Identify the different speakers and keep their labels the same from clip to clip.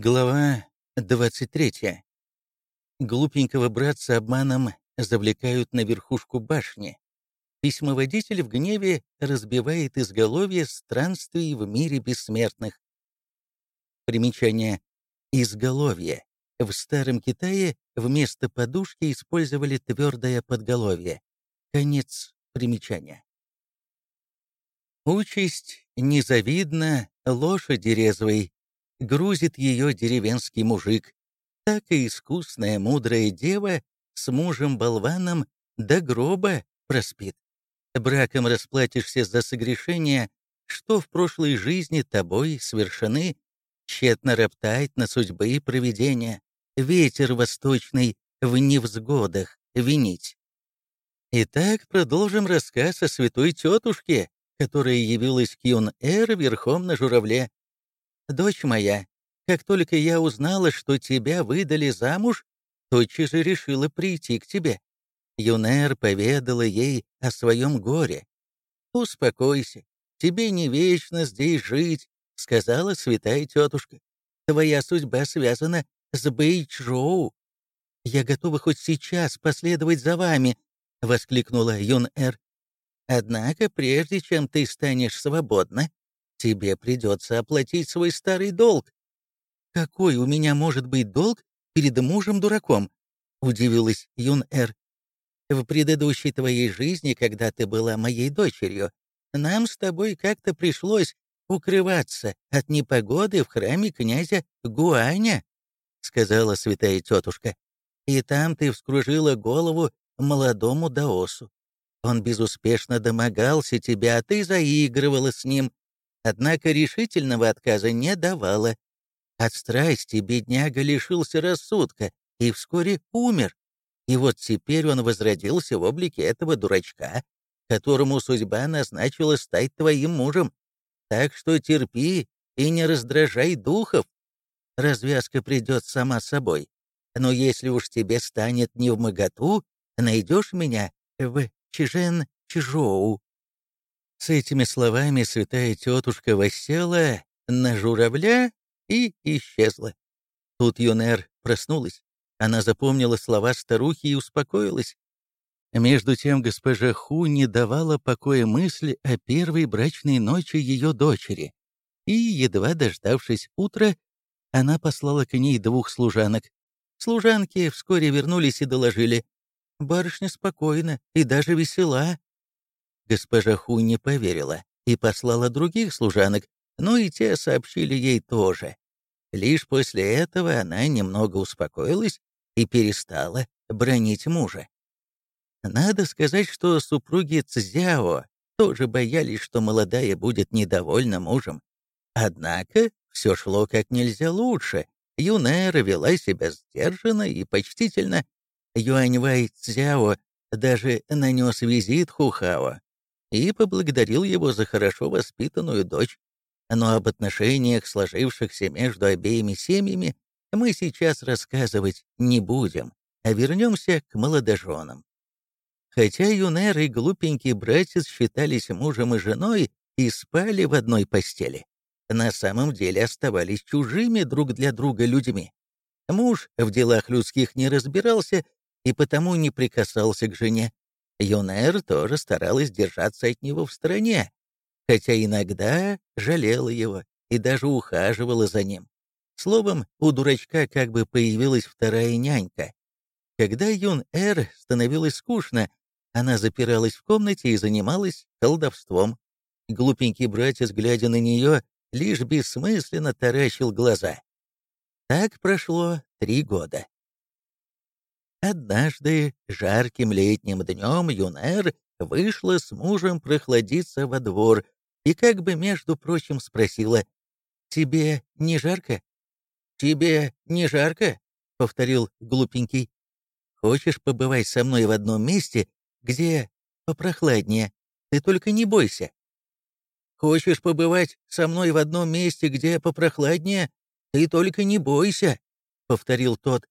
Speaker 1: Глава 23. Глупенького братца обманом завлекают на верхушку башни. Письмоводитель в гневе разбивает изголовье странствий в мире бессмертных. Примечание. Изголовье. В Старом Китае вместо подушки использовали твердое подголовье. Конец примечания. Участь незавидна лошади резвой, грузит ее деревенский мужик. Так и искусная мудрая дева с мужем-болваном до гроба проспит. Браком расплатишься за согрешения, что в прошлой жизни тобой совершены, тщетно роптать на судьбы и провидения, ветер восточный в невзгодах винить. Итак, продолжим рассказ о святой тетушке, которая явилась к Юн-Эр верхом на журавле. «Дочь моя, как только я узнала, что тебя выдали замуж, тотчас же решила прийти к тебе». Юнер поведала ей о своем горе. «Успокойся, тебе не вечно здесь жить», — сказала святая тетушка. «Твоя судьба связана с Бэйчжоу». «Я готова хоть сейчас последовать за вами», — воскликнула Юн-Эр. «Однако, прежде чем ты станешь свободна, тебе придется оплатить свой старый долг». «Какой у меня может быть долг перед мужем-дураком?» — удивилась Юн-Эр. «В предыдущей твоей жизни, когда ты была моей дочерью, нам с тобой как-то пришлось укрываться от непогоды в храме князя Гуаня», — сказала святая тетушка. «И там ты вскружила голову молодому Даосу. Он безуспешно домогался тебя, а ты заигрывала с ним, однако решительного отказа не давала. От страсти бедняга лишился рассудка и вскоре умер. И вот теперь он возродился в облике этого дурачка, которому судьба назначила стать твоим мужем. Так что терпи и не раздражай духов. Развязка придет сама собой. Но если уж тебе станет не в моготу, найдешь меня в Чижен-Чижоу. С этими словами святая тетушка воссела на журавля и исчезла. Тут Юнер проснулась. Она запомнила слова старухи и успокоилась. Между тем госпожа Ху не давала покоя мысли о первой брачной ночи ее дочери. И, едва дождавшись утра, она послала к ней двух служанок. Служанки вскоре вернулись и доложили. «Барышня спокойна и даже весела. Госпожа Ху не поверила и послала других служанок, но и те сообщили ей тоже. Лишь после этого она немного успокоилась и перестала бронить мужа. Надо сказать, что супруги Цзяо тоже боялись, что молодая будет недовольна мужем. Однако все шло как нельзя лучше. Юнера вела себя сдержанно и почтительно. Юаньвай Цзяо даже нанес визит Хухао, и поблагодарил его за хорошо воспитанную дочь. Но об отношениях, сложившихся между обеими семьями, мы сейчас рассказывать не будем, а вернемся к молодоженам. Хотя Юнер и глупенький братец считались мужем и женой и спали в одной постели, на самом деле оставались чужими друг для друга людьми. Муж в делах людских не разбирался и потому не прикасался к жене, Юнер тоже старалась держаться от него в стороне, хотя иногда жалела его и даже ухаживала за ним. Словом, у дурачка как бы появилась вторая нянька. Когда Юн-Эр становилось скучно, она запиралась в комнате и занималась колдовством. Глупенький братец, глядя на нее, лишь бессмысленно таращил глаза. Так прошло три года. Однажды, жарким летним днем, Юнер вышла с мужем прохладиться во двор и как бы, между прочим, спросила, «Тебе не жарко?» «Тебе не жарко?» — повторил глупенький. «Хочешь побывать со мной в одном месте, где попрохладнее? Ты только не бойся». «Хочешь побывать со мной в одном месте, где попрохладнее? Ты только не бойся», — повторил тот.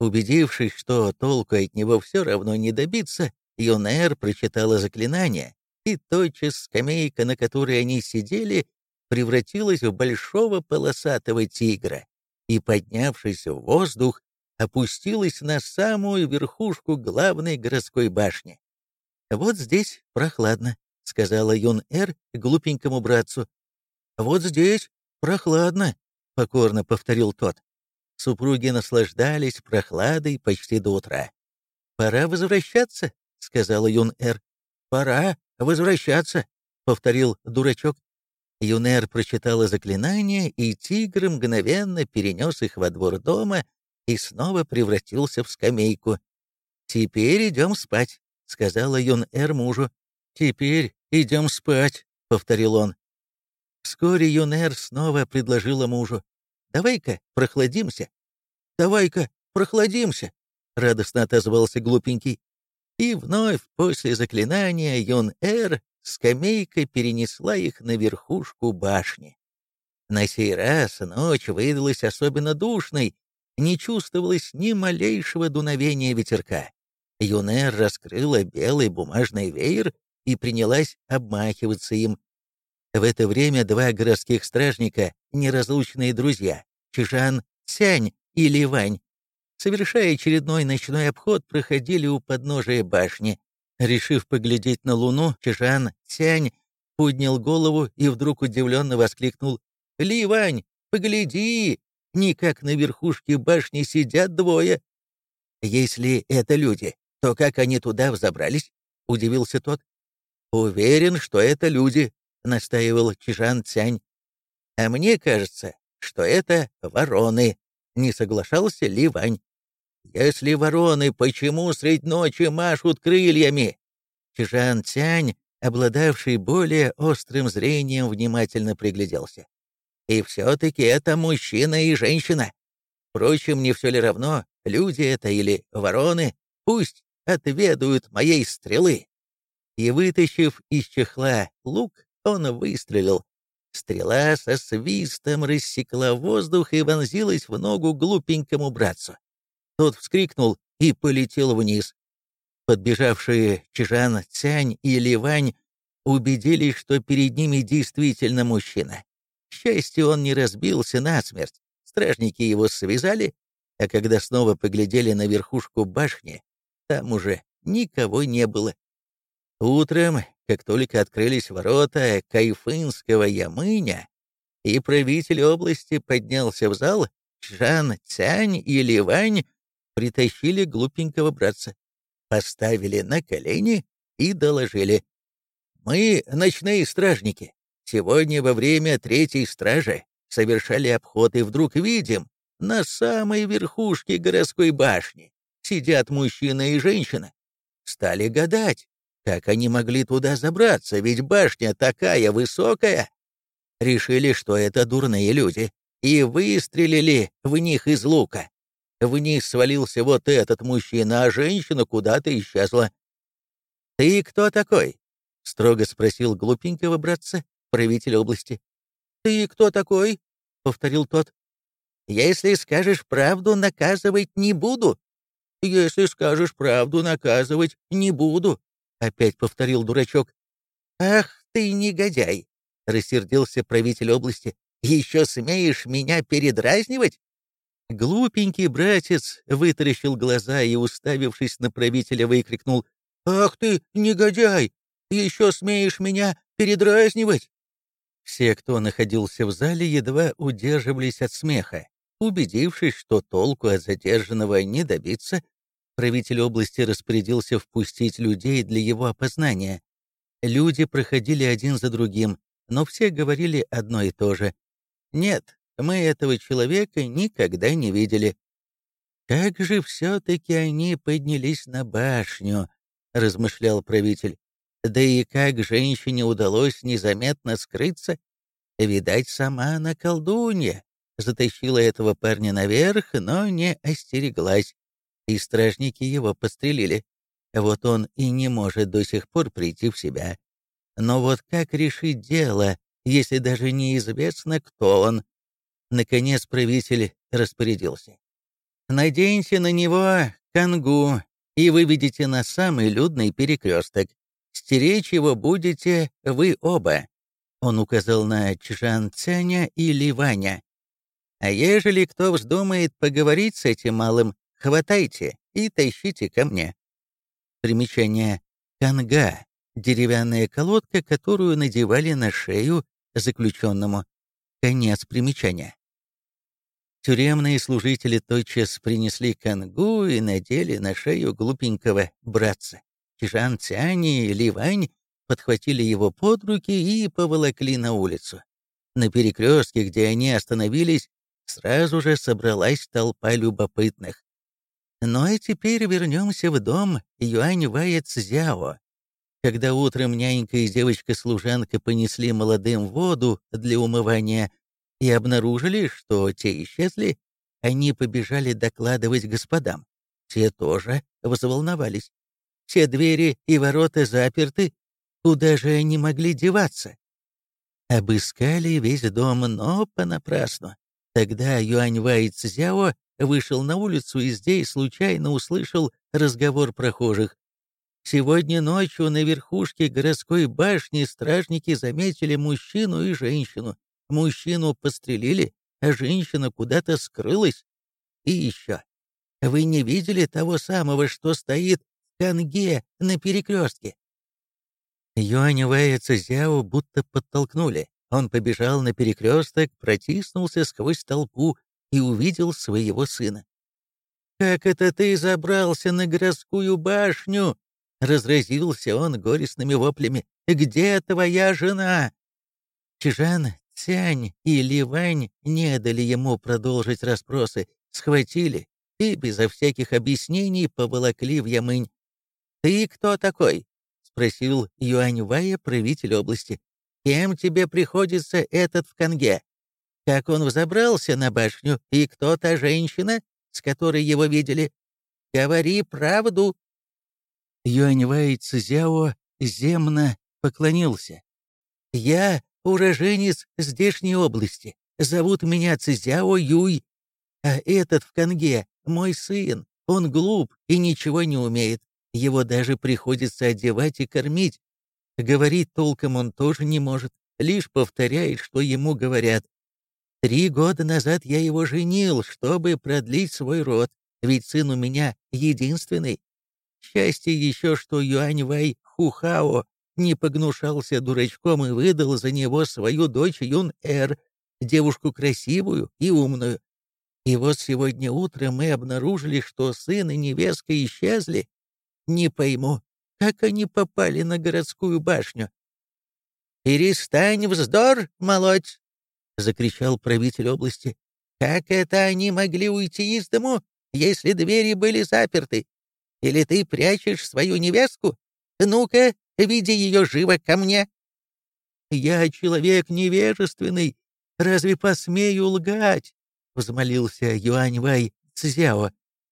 Speaker 1: Убедившись, что толку от него все равно не добиться, Юнер прочитала заклинание, и тотчас скамейка, на которой они сидели, превратилась в большого полосатого тигра. и, поднявшись в воздух, опустилась на самую верхушку главной городской башни. «Вот здесь прохладно», — сказала Юн-Эр глупенькому братцу. «Вот здесь прохладно», — покорно повторил тот. Супруги наслаждались прохладой почти до утра. «Пора возвращаться», — сказала Юн-Эр. «Пора возвращаться», — повторил дурачок. Юнер прочитала заклинание, и тигр мгновенно перенес их во двор дома и снова превратился в скамейку. «Теперь идем спать», — сказала Юн-Эр мужу. «Теперь идем спать», — повторил он. Вскоре Юнер снова предложила мужу. «Давай-ка прохладимся». «Давай-ка прохладимся», — радостно отозвался глупенький. И вновь после заклинания Юн-Эр скамейка перенесла их на верхушку башни. На сей раз ночь выдалась особенно душной, не чувствовалось ни малейшего дуновения ветерка. Юнер раскрыла белый бумажный веер и принялась обмахиваться им. В это время два городских стражника, неразлучные друзья, Чижан Сянь и Ливань, совершая очередной ночной обход, проходили у подножия башни. Решив поглядеть на луну, Чижан Сянь поднял голову и вдруг удивленно воскликнул «Ливань, погляди! Никак на верхушке башни сидят двое!» «Если это люди, то как они туда взобрались?» — удивился тот. «Уверен, что это люди», — настаивал Чижан Цянь. «А мне кажется, что это вороны», — не соглашался Ли Вань. «Если вороны, почему средь ночи машут крыльями?» Чижан Цянь, обладавший более острым зрением, внимательно пригляделся. «И все-таки это мужчина и женщина. Впрочем, не все ли равно, люди это или вороны, пусть отведают моей стрелы». И, вытащив из чехла лук, он выстрелил. Стрела со свистом рассекла воздух и вонзилась в ногу глупенькому братцу. Тот вскрикнул и полетел вниз. Подбежавшие Чижан, Цянь и Ливань убедились, что перед ними действительно мужчина. К счастью, он не разбился насмерть. Стражники его связали, а когда снова поглядели на верхушку башни, там уже никого не было. Утром, как только открылись ворота Кайфынского Ямыня, и правитель области поднялся в зал, Чжан Цянь и Ливань притащили глупенького братца, поставили на колени и доложили. «Мы ночные стражники. Сегодня во время третьей стражи совершали обход и вдруг видим, на самой верхушке городской башни сидят мужчина и женщина. Стали гадать, как они могли туда забраться, ведь башня такая высокая. Решили, что это дурные люди, и выстрелили в них из лука. Вниз свалился вот этот мужчина, а женщина куда-то исчезла. «Ты кто такой?» — строго спросил глупенького братца, правитель области. «Ты кто такой?» — повторил тот. «Если скажешь правду, наказывать не буду». «Если скажешь правду, наказывать не буду», — опять повторил дурачок. «Ах ты негодяй!» — рассердился правитель области. «Еще смеешь меня передразнивать? Глупенький братец вытаращил глаза и, уставившись на правителя, выкрикнул «Ах ты, негодяй! Еще смеешь меня передразнивать!» Все, кто находился в зале, едва удерживались от смеха. Убедившись, что толку от задержанного не добиться, правитель области распорядился впустить людей для его опознания. Люди проходили один за другим, но все говорили одно и то же. «Нет, мы этого человека никогда не видели. «Как же все-таки они поднялись на башню», — размышлял правитель. «Да и как женщине удалось незаметно скрыться? Видать, сама она колдунья. Затащила этого парня наверх, но не остереглась, и стражники его пострелили. Вот он и не может до сих пор прийти в себя. Но вот как решить дело, если даже неизвестно, кто он? Наконец правитель распорядился. «Наденьте на него кангу и выведите на самый людный перекресток. Стеречь его будете вы оба». Он указал на Чжан Цяня и Ливаня. А ежели кто вздумает поговорить с этим малым, хватайте и тащите ко мне. Примечание. Канга — деревянная колодка, которую надевали на шею заключенному. Конец примечания. Тюремные служители тотчас принесли кангу и надели на шею глупенького братца. Чижан Цяни и Ливань подхватили его под руки и поволокли на улицу. На перекрестке, где они остановились, сразу же собралась толпа любопытных. Ну а теперь вернемся в дом Юань Вая Цзяо. Когда утром нянька и девочка-служанка понесли молодым воду для умывания и обнаружили, что те исчезли, они побежали докладывать господам. Те тоже взволновались. Все двери и ворота заперты, куда же они могли деваться? Обыскали весь дом, но понапрасну. Тогда Юань Вай Цзяо вышел на улицу и здесь случайно услышал разговор прохожих. Сегодня ночью на верхушке городской башни стражники заметили мужчину и женщину. Мужчину пострелили, а женщина куда-то скрылась. И еще. Вы не видели того самого, что стоит в Канге на перекрестке? Юань Вэя Цзяо будто подтолкнули. Он побежал на перекресток, протиснулся сквозь толпу и увидел своего сына. «Как это ты забрался на городскую башню?» Разразился он горестными воплями. «Где твоя жена?» Чижан, Цянь и Ливань не дали ему продолжить расспросы, схватили и безо всяких объяснений поволокли в Ямынь. «Ты кто такой?» — спросил Юань Вая, правитель области. «Кем тебе приходится этот в Конге? Как он взобрался на башню и кто та женщина, с которой его видели? Говори правду!» Юаньвай Цзяо земно поклонился. «Я уроженец здешней области. Зовут меня Цзяо Юй. А этот в Конге мой сын. Он глуп и ничего не умеет. Его даже приходится одевать и кормить. Говорить толком он тоже не может, лишь повторяет, что ему говорят. Три года назад я его женил, чтобы продлить свой род, ведь сын у меня единственный. Счастье еще, что Юань Вай Хухао не погнушался дурачком и выдал за него свою дочь Юн-Эр, девушку красивую и умную. И вот сегодня утром мы обнаружили, что сын и невестка исчезли. Не пойму, как они попали на городскую башню. «Перестань вздор молоть!» — закричал правитель области. «Как это они могли уйти из дому, если двери были заперты? Или ты прячешь свою невестку? Ну-ка, веди ее живо ко мне!» «Я человек невежественный, разве посмею лгать?» — взмолился Юань Вай Цзяо.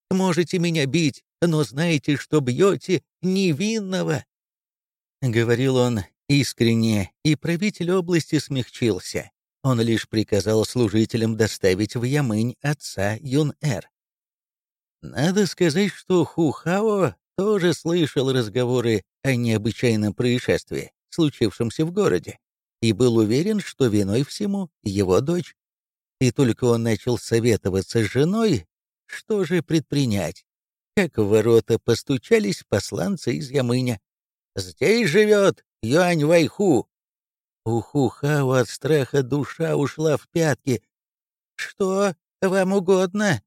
Speaker 1: «Можете меня бить, но знаете, что бьете невинного!» Говорил он искренне, и правитель области смягчился. Он лишь приказал служителям доставить в Ямынь отца Юн-Эр. Надо сказать, что Хухао тоже слышал разговоры о необычайном происшествии, случившемся в городе, и был уверен, что виной всему его дочь. И только он начал советоваться с женой, что же предпринять, как в ворота постучались посланцы из Ямыня. «Здесь живет Юань Вайху!» У Хухао от страха душа ушла в пятки. «Что вам угодно?»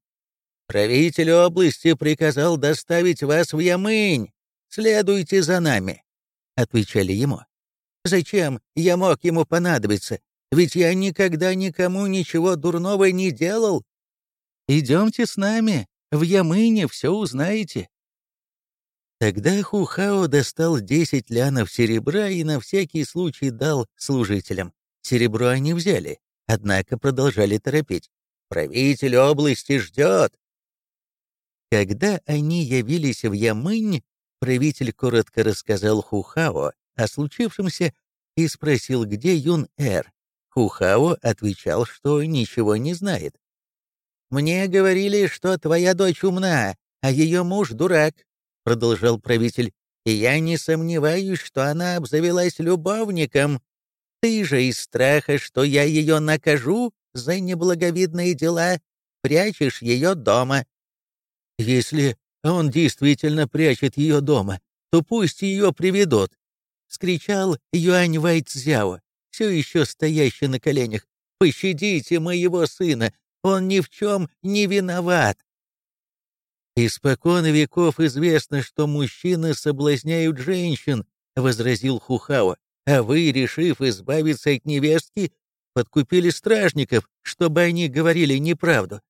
Speaker 1: Правитель области приказал доставить вас в Ямынь. Следуйте за нами», — отвечали ему. «Зачем я мог ему понадобиться? Ведь я никогда никому ничего дурного не делал. Идемте с нами, в Ямыне все узнаете». Тогда Хухао достал десять лянов серебра и на всякий случай дал служителям. Серебро они взяли, однако продолжали торопить. «Правитель области ждет. Когда они явились в Ямынь, правитель коротко рассказал Хухао о случившемся и спросил, где Юн-Эр. Хухао отвечал, что ничего не знает. «Мне говорили, что твоя дочь умна, а ее муж дурак», — продолжал правитель, «и я не сомневаюсь, что она обзавелась любовником. Ты же из страха, что я ее накажу, за неблаговидные дела, прячешь ее дома». «Если он действительно прячет ее дома, то пусть ее приведут», — скричал Юань Вайцзяо, все еще стоящий на коленях. «Пощадите моего сына, он ни в чем не виноват». «Испокон веков известно, что мужчины соблазняют женщин», — возразил Хухао. «А вы, решив избавиться от невестки, подкупили стражников, чтобы они говорили неправду.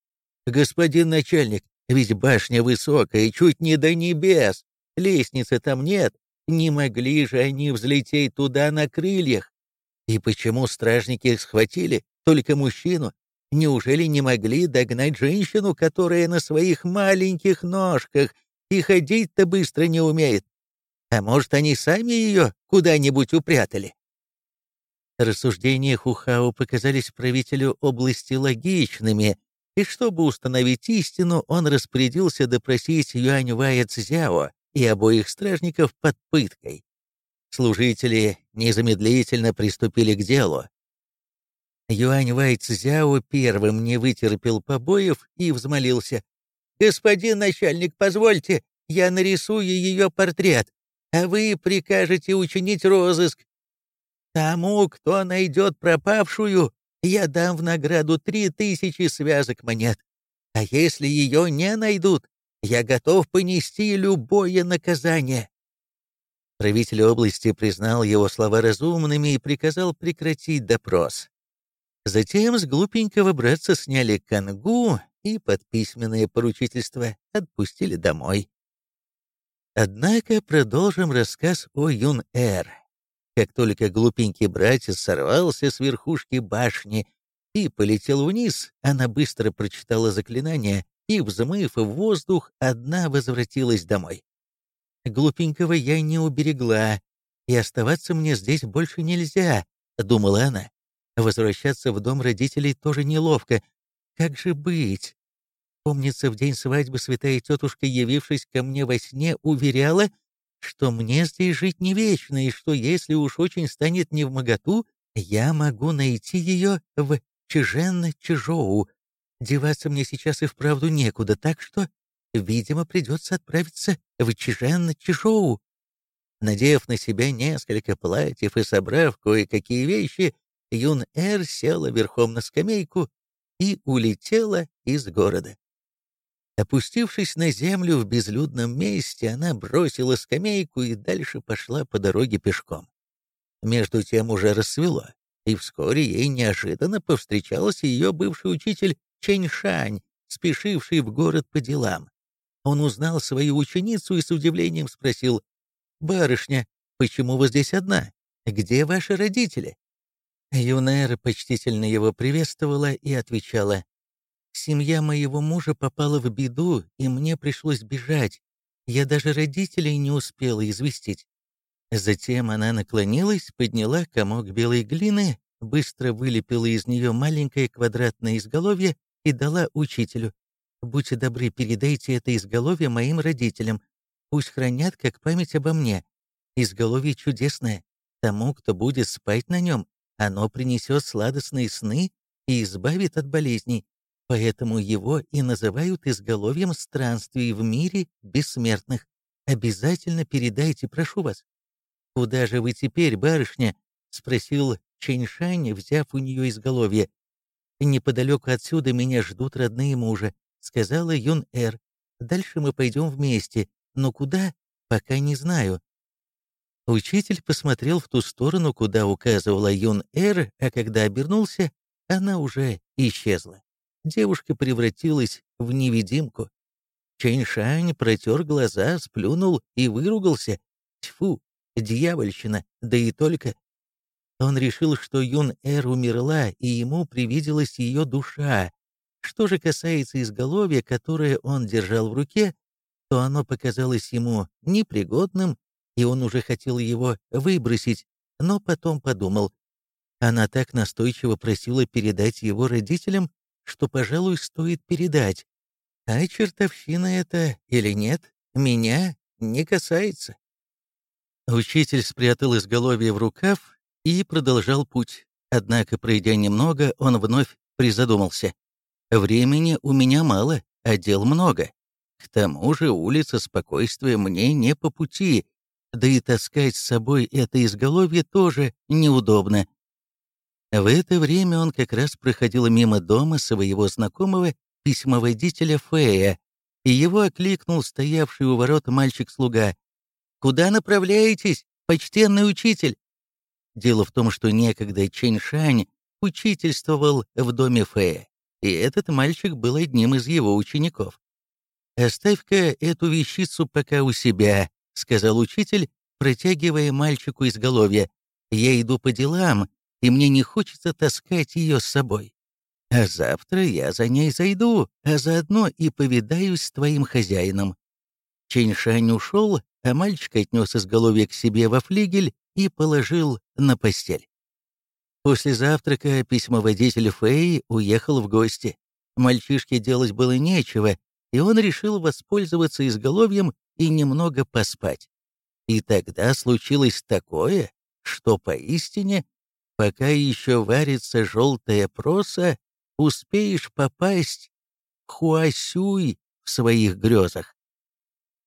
Speaker 1: Господин начальник, ведь башня высокая, чуть не до небес, лестницы там нет, не могли же они взлететь туда на крыльях. И почему стражники схватили только мужчину, Неужели не могли догнать женщину, которая на своих маленьких ножках и ходить-то быстро не умеет? А может, они сами ее куда-нибудь упрятали? Рассуждения Хухао показались правителю области логичными, и чтобы установить истину, он распорядился допросить Юань Вая Цзяо и обоих стражников под пыткой. Служители незамедлительно приступили к делу, Юань Вай Цзяо первым не вытерпел побоев и взмолился. «Господин начальник, позвольте, я нарисую ее портрет, а вы прикажете учинить розыск. Тому, кто найдет пропавшую, я дам в награду три тысячи связок монет. А если ее не найдут, я готов понести любое наказание». Правитель области признал его слова разумными и приказал прекратить допрос. Затем с глупенького братца сняли кангу и под письменное поручительство отпустили домой. Однако продолжим рассказ о Юн-Эр. Как только глупенький братец сорвался с верхушки башни и полетел вниз, она быстро прочитала заклинание и, взмыв в воздух, одна возвратилась домой. Глупенького я не уберегла, и оставаться мне здесь больше нельзя, — думала она. Возвращаться в дом родителей тоже неловко. Как же быть? Помнится, в день свадьбы святая тетушка, явившись ко мне во сне, уверяла, что мне здесь жить не вечно, и что если уж очень станет не в моготу, я могу найти ее в Чиженно-Чижоу. Деваться мне сейчас и вправду некуда, так что, видимо, придется отправиться в Чиженно-Чижоу. Надев на себя несколько платьев и собрав кое-какие вещи, Юн-Эр села верхом на скамейку и улетела из города. Опустившись на землю в безлюдном месте, она бросила скамейку и дальше пошла по дороге пешком. Между тем уже рассвело, и вскоре ей неожиданно повстречался ее бывший учитель Чэнь Шань, спешивший в город по делам. Он узнал свою ученицу и с удивлением спросил, «Барышня, почему вы здесь одна? Где ваши родители?» Юнера почтительно его приветствовала и отвечала, «Семья моего мужа попала в беду, и мне пришлось бежать. Я даже родителей не успела известить». Затем она наклонилась, подняла комок белой глины, быстро вылепила из нее маленькое квадратное изголовье и дала учителю. «Будьте добры, передайте это изголовье моим родителям. Пусть хранят как память обо мне. Изголовье чудесное. Тому, кто будет спать на нем, оно принесет сладостные сны и избавит от болезней, поэтому его и называют изголовьем странствий в мире бессмертных. Обязательно передайте, прошу вас. «Куда же вы теперь, барышня?» — спросил Чэньшань, взяв у нее изголовье. «Неподалеку отсюда меня ждут родные мужа», — сказала Юн-Эр. «Дальше мы пойдем вместе, но куда, пока не знаю. Учитель посмотрел в ту сторону, куда указывала Юн-Эр, а когда обернулся, она уже исчезла. Девушка превратилась в невидимку. Чэньшань протер глаза, сплюнул и выругался. Тьфу, дьявольщина, да и только. Он решил, что Юн-Эр умерла, и ему привиделась ее душа. Что же касается изголовья, которое он держал в руке, то оно показалось ему непригодным и он уже хотел его выбросить, но потом подумал. Она так настойчиво просила передать его родителям, что, пожалуй, стоит передать. А чертовщина это или нет, меня не касается. Учитель спрятал изголовье в рукав и продолжал путь. Однако, пройдя немного, он вновь призадумался. Времени у меня мало, а дел много. К тому же улица спокойствия мне не по пути, да и таскать с собой это изголовье тоже неудобно. В это время он как раз проходил мимо дома своего знакомого письмоводителя Фея, и его окликнул стоявший у ворот мальчик-слуга. «Куда направляетесь, почтенный учитель?» Дело в том, что некогда Чэнь Шань учительствовал в доме Фея, и этот мальчик был одним из его учеников. «Оставь-ка эту вещицу пока у себя», — сказал учитель, протягивая мальчику изголовье. «Я иду по делам, и мне не хочется таскать ее с собой. А завтра я за ней зайду, а заодно и повидаюсь с твоим хозяином». Чэньшань ушел, а мальчик отнес изголовье к себе во флигель и положил на постель. После завтрака письмоводитель Фэй уехал в гости. Мальчишке делать было нечего, и он решил воспользоваться изголовьем и немного поспать. И тогда случилось такое, что поистине, пока еще варится желтая проса, успеешь попасть Хуасюй в своих грезах.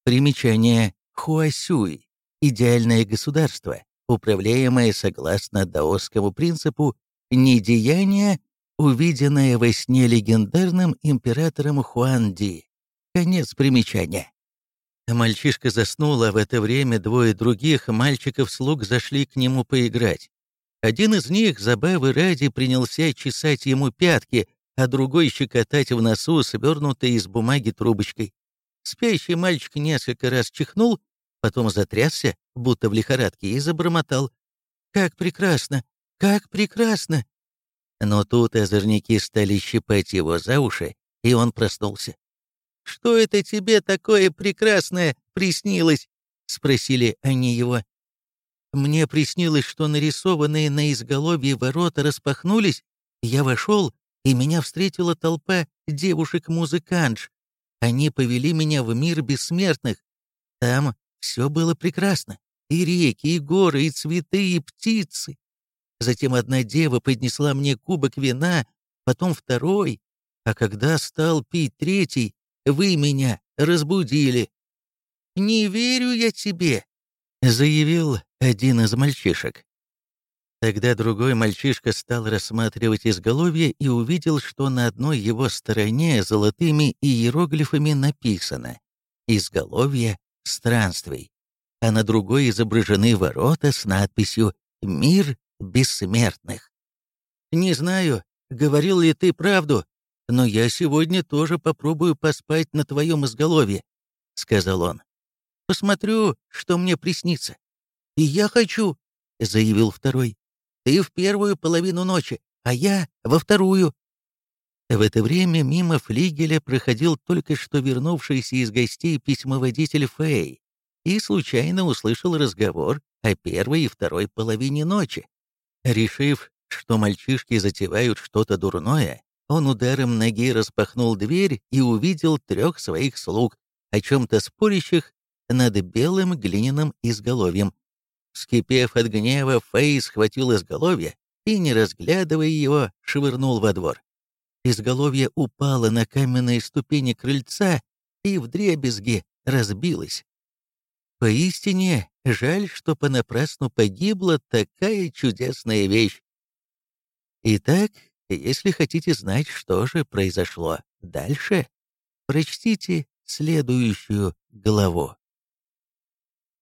Speaker 1: Примечание Хуасюй – идеальное государство, управляемое согласно даосскому принципу недеяния, увиденное во сне легендарным императором Хуанди. Конец примечания. Мальчишка заснул, а в это время двое других мальчиков-слуг зашли к нему поиграть. Один из них, забавы ради, принялся чесать ему пятки, а другой щекотать в носу, свернутой из бумаги трубочкой. Спящий мальчик несколько раз чихнул, потом затрясся, будто в лихорадке, и забормотал. «Как прекрасно! Как прекрасно!» Но тут озорники стали щипать его за уши, и он проснулся. «Что это тебе такое прекрасное приснилось?» — спросили они его. «Мне приснилось, что нарисованные на изголовье ворота распахнулись, я вошел, и меня встретила толпа девушек-музыкантш. Они повели меня в мир бессмертных. Там все было прекрасно. И реки, и горы, и цветы, и птицы. Затем одна дева поднесла мне кубок вина, потом второй, а когда стал пить третий, вы меня разбудили». «Не верю я тебе», — заявил один из мальчишек. Тогда другой мальчишка стал рассматривать изголовье и увидел, что на одной его стороне золотыми иероглифами написано «Изголовье странствий», а на другой изображены ворота с надписью «Мир бессмертных». «Не знаю, говорил ли ты правду, но я сегодня тоже попробую поспать на твоем изголовье», — сказал он. «Посмотрю, что мне приснится». «И я хочу», — заявил второй. «Ты в первую половину ночи, а я во вторую». В это время мимо флигеля проходил только что вернувшийся из гостей письмоводитель Фэй и случайно услышал разговор о первой и второй половине ночи. Решив, что мальчишки затевают что-то дурное, он ударом ноги распахнул дверь и увидел трех своих слуг, о чем-то спорящих над белым глиняным изголовьем. Скипев от гнева, Фэй схватил изголовье и, не разглядывая его, швырнул во двор. Изголовье упало на каменные ступени крыльца и вдребезги разбилось. Поистине, жаль, что понапрасну погибла такая чудесная вещь. Итак, если хотите знать, что же произошло дальше, прочтите следующую главу.